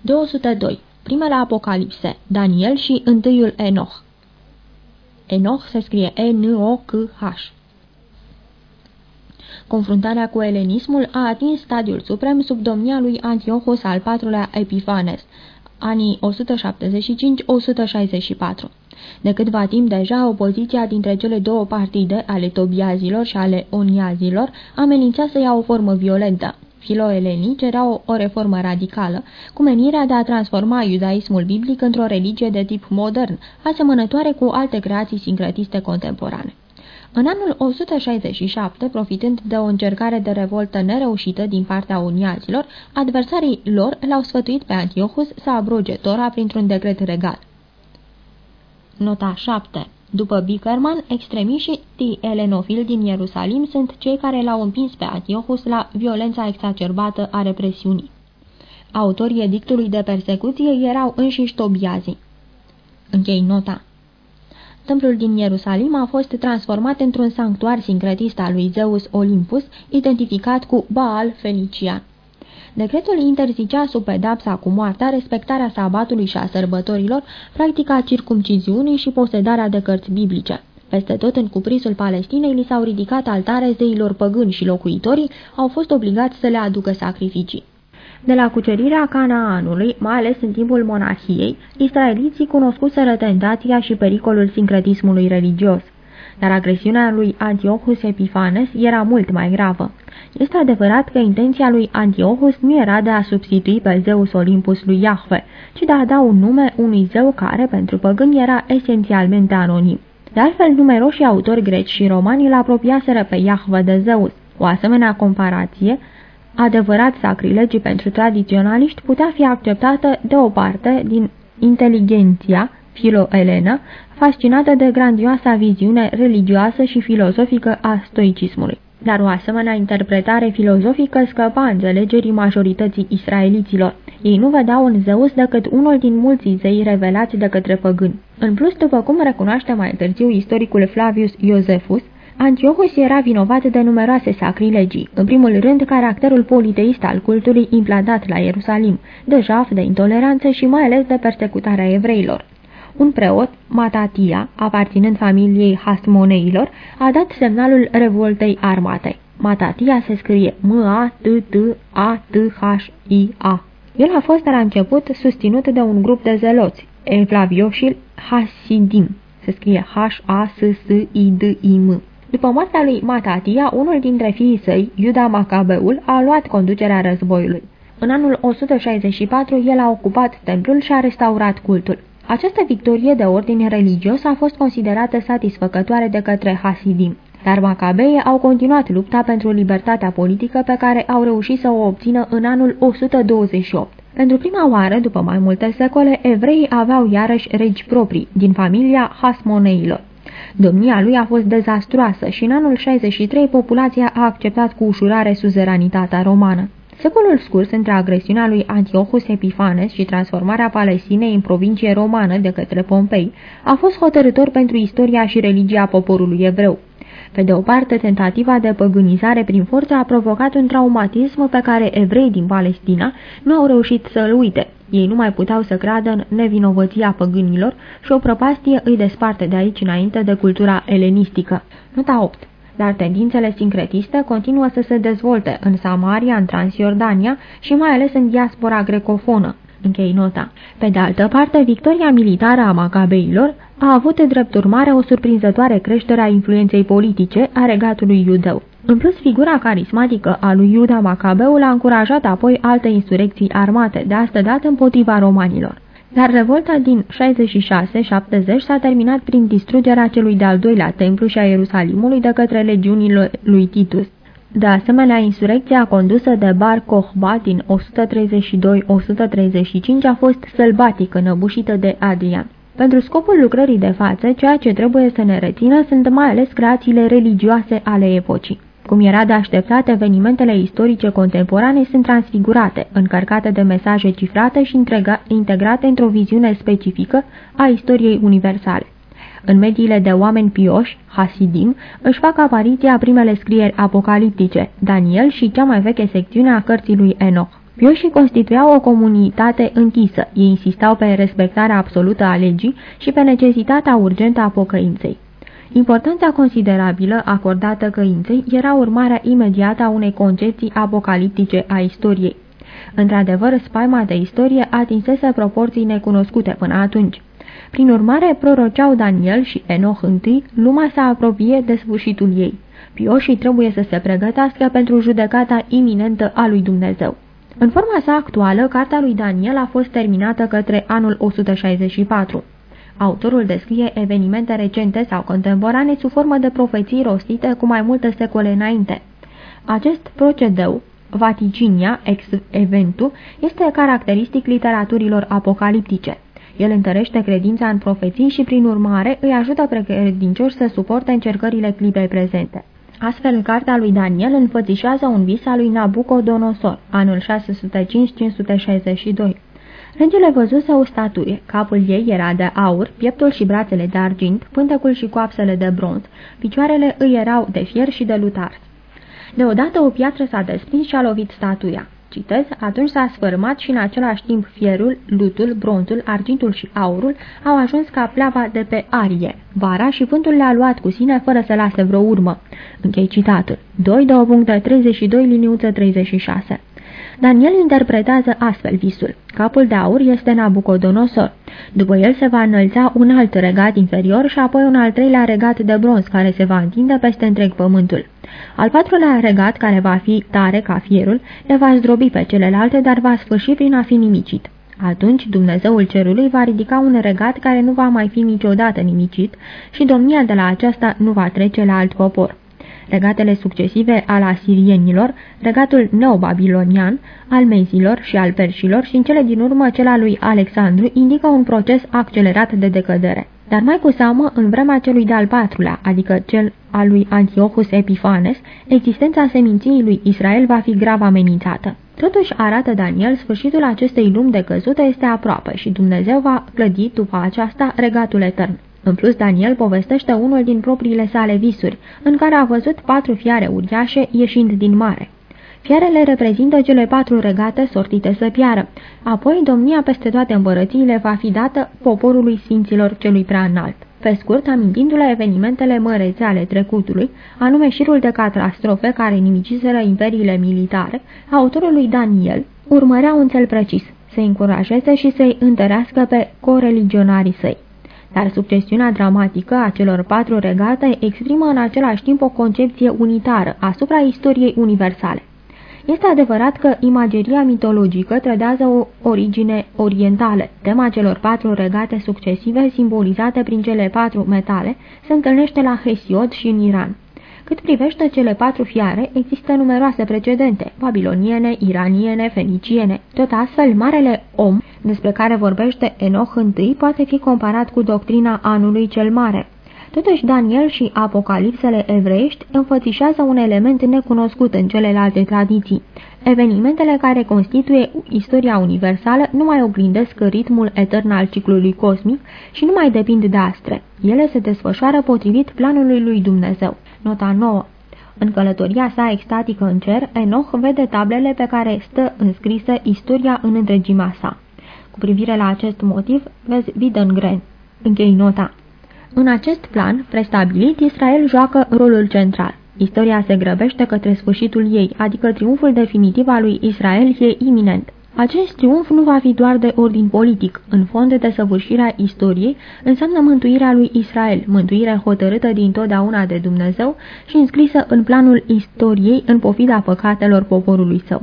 202. Primele apocalipse, Daniel și întâiul Enoch Enoch se scrie E-N-O-C-H. Confruntarea cu elenismul a atins stadiul suprem sub domnia lui Antiochus al IV-lea Epifanes, anii 175-164. De câtva timp deja, opoziția dintre cele două partide, ale tobiazilor și ale oniazilor, amenința să ia o formă violentă. Filoelenii cereau o, o reformă radicală, cu menirea de a transforma iudaismul biblic într-o religie de tip modern, asemănătoare cu alte creații sincretiste contemporane. În anul 167, profitând de o încercare de revoltă nereușită din partea uniazilor, adversarii lor l-au sfătuit pe Antiochus să abroge Tora printr-un decret regal. Nota 7 după Bickerman, extremiștii elenofili din Ierusalim sunt cei care l-au împins pe Antiochus la violența exacerbată a represiunii. Autorii edictului de persecuție erau înșiși tobiazii. Închei nota. Templul din Ierusalim a fost transformat într-un sanctuar sincretist al lui Zeus Olympus, identificat cu Baal Felician. Decretul interzicea sub pedapsa cu moartea respectarea sabatului și a sărbătorilor, practica circumciziunii și posedarea de cărți biblice. Peste tot în cuprisul Palestinei li s-au ridicat altare zeilor păgâni și locuitorii au fost obligați să le aducă sacrificii. De la cucerirea Canaanului, mai ales în timpul monahiei, israeliții cunoscuseră tentația și pericolul sincretismului religios. Dar agresiunea lui Antiochus Epifanes era mult mai gravă. Este adevărat că intenția lui Antiochus nu era de a substitui pe Zeus Olympus lui Iahve, ci de a da un nume unui zeu care, pentru păgâni, era esențialmente anonim. De altfel, numeroși autori greci și romani îl apropiaseră pe Iahve de Zeus. O asemenea comparație, adevărat sacrilegii pentru tradiționaliști, putea fi acceptată de o parte din inteligenția filo-elenă, fascinată de grandioasa viziune religioasă și filozofică a stoicismului dar o asemenea interpretare filozofică scăpa înțelegerii majorității israeliților. Ei nu vedeau în Zeus decât unul din mulți zei revelați de către păgâni. În plus, după cum recunoaște mai târziu istoricul Flavius Iosefus, Antiochus era vinovat de numeroase sacrilegii, în primul rând caracterul politeist al cultului implantat la Ierusalim, de jaf, de intoleranță și mai ales de persecutarea evreilor. Un preot, Matatia, aparținând familiei Hasmoneilor, a dat semnalul revoltei armatei. Matatia se scrie M-A-T-T-A-T-H-I-A. El a fost la început susținut de un grup de zeloți, Evlavioșil Hasidim, se scrie H-A-S-S-I-D-I-M. După moartea lui Matatia, unul dintre fiii săi, Iuda Macabeul, a luat conducerea războiului. În anul 164, el a ocupat templul și a restaurat cultul. Această victorie de ordine religios a fost considerată satisfăcătoare de către Hasidim, dar Macabei au continuat lupta pentru libertatea politică pe care au reușit să o obțină în anul 128. Pentru prima oară, după mai multe secole, evreii aveau iarăși regi proprii, din familia Hasmoneilor. Domnia lui a fost dezastruoasă și în anul 63 populația a acceptat cu ușurare suzeranitatea romană. Secolul scurs între agresiunea lui Antiochus Epifanes și transformarea Palestinei în provincie romană de către Pompei a fost hotărător pentru istoria și religia poporului evreu. Pe de o parte, tentativa de păgânizare prin forță a provocat un traumatism pe care evrei din Palestina nu au reușit să-l uite. Ei nu mai puteau să creadă în nevinovăția păgânilor și o prăpastie îi desparte de aici înainte de cultura elenistică. Nota 8 dar tendințele sincretiste continuă să se dezvolte în Samaria, în Transjordania și mai ales în diaspora grecofonă. Închei nota. Pe de altă parte, victoria militară a macabeilor a avut drept urmare o surprinzătoare creștere a influenței politice a regatului iudeu. În plus, figura carismatică a lui Iuda Macabeul a încurajat apoi alte insurecții armate, de astă dată împotriva romanilor. Dar revolta din 66-70 s-a terminat prin distrugerea celui de-al doilea templu și a Ierusalimului de către legiunile lui Titus. De asemenea, insurecția condusă de Bar Kokhba din 132-135 a fost sălbatică, înăbușită de Adrian. Pentru scopul lucrării de față, ceea ce trebuie să ne rețină sunt mai ales creațiile religioase ale epocii. Cum era de așteptat, evenimentele istorice contemporane sunt transfigurate, încărcate de mesaje cifrate și integrate într-o viziune specifică a istoriei universale. În mediile de oameni pioși, Hasidim, își fac apariția primele scrieri apocaliptice, Daniel și cea mai veche secțiune a cărții lui Enoch. Pioșii constituiau o comunitate închisă. Ei insistau pe respectarea absolută a legii și pe necesitatea urgentă a pocăinței. Importanța considerabilă acordată căinței era urmarea imediată a unei concepții apocaliptice a istoriei. Într-adevăr, spaima de istorie atinsese proporții necunoscute până atunci. Prin urmare, proroceau Daniel și Enoch I, lumea să apropie de sfârșitul ei. Pioșii trebuie să se pregătească pentru judecata iminentă a lui Dumnezeu. În forma sa actuală, cartea lui Daniel a fost terminată către anul 164. Autorul descrie evenimente recente sau contemporane sub formă de profeții rostite cu mai multe secole înainte. Acest procedeu, vaticinia ex eventu, este caracteristic literaturilor apocaliptice. El întărește credința în profeții și, prin urmare, îi ajută pe credincioși să suporte încercările clipei prezente. Astfel, cartea lui Daniel înfățișează un vis al lui Nabucodonosor, anul 605-562. Regele văzuse o statuie. Capul ei era de aur, pieptul și brațele de argint, pântecul și coapsele de bronz, picioarele îi erau de fier și de lutar. Deodată o piatră s-a desprins și a lovit statuia. Citez, atunci s-a sfârmat și în același timp fierul, lutul, bronzul, argintul și aurul au ajuns ca pleava de pe arie. Vara și vântul le-a luat cu sine fără să lase vreo urmă. Închei citatul. 2, 2 32, liniuță 36. Daniel interpretează astfel visul. Capul de aur este Nabucodonosor. După el se va înălța un alt regat inferior și apoi un al treilea regat de bronz care se va întinde peste întreg pământul. Al patrulea regat, care va fi tare ca fierul, le va zdrobi pe celelalte, dar va sfârși prin a fi nimicit. Atunci Dumnezeul cerului va ridica un regat care nu va mai fi niciodată nimicit și domnia de la aceasta nu va trece la alt popor. Regatele succesive al asirienilor, regatul neobabilonian, al mezilor și al perșilor și în cele din urmă cel al lui Alexandru indică un proces accelerat de decădere. Dar mai cu seamă, în vremea celui de-al patrulea, adică cel al lui Antiochus Epifanes, existența seminției lui Israel va fi grav amenințată. Totuși, arată Daniel, sfârșitul acestei lumi de căzută este aproape și Dumnezeu va clădi după aceasta regatul etern. În plus, Daniel povestește unul din propriile sale visuri, în care a văzut patru fiare uriașe ieșind din mare. Fiarele reprezintă cele patru regate sortite să piară. Apoi, domnia peste toate împărățiile va fi dată poporului sfinților celui prea înalt. Pe scurt, amintindu-le evenimentele mărețe ale trecutului, anume șirul de catastrofe care nimiciseră imperiile militare, autorul lui Daniel urmărea un cel precis, să încurajeze și să-i întărească pe coreligionarii săi. Dar succesiunea dramatică a celor patru regate exprimă în același timp o concepție unitară asupra istoriei universale. Este adevărat că imageria mitologică trădează o origine orientală. Tema celor patru regate succesive, simbolizate prin cele patru metale, se întâlnește la Hesiod și în Iran. Cât privește cele patru fiare, există numeroase precedente, babiloniene, iraniene, feniciene. Tot astfel, marele om, despre care vorbește Enoch I, poate fi comparat cu doctrina anului cel mare. Totuși, Daniel și apocalipsele evreiești înfățișează un element necunoscut în celelalte tradiții. Evenimentele care constituie istoria universală nu mai oglindesc ritmul etern al ciclului cosmic și nu mai depind de astre. Ele se desfășoară potrivit planului lui Dumnezeu. Nota 9 în călătoria sa extatică în cer, Enoch vede tablele pe care stă înscrisă istoria în întregimea sa. Cu privire la acest motiv, vezi Widengren. Închei nota. În acest plan prestabilit, Israel joacă rolul central. Istoria se grăbește către sfârșitul ei, adică triumful definitiv al lui Israel e iminent. Acest triumf nu va fi doar de ordin politic. În fond, de săvârșirea istoriei înseamnă mântuirea lui Israel, mântuirea hotărâtă din totdeauna de Dumnezeu și înscrisă în planul istoriei în pofida păcatelor poporului său.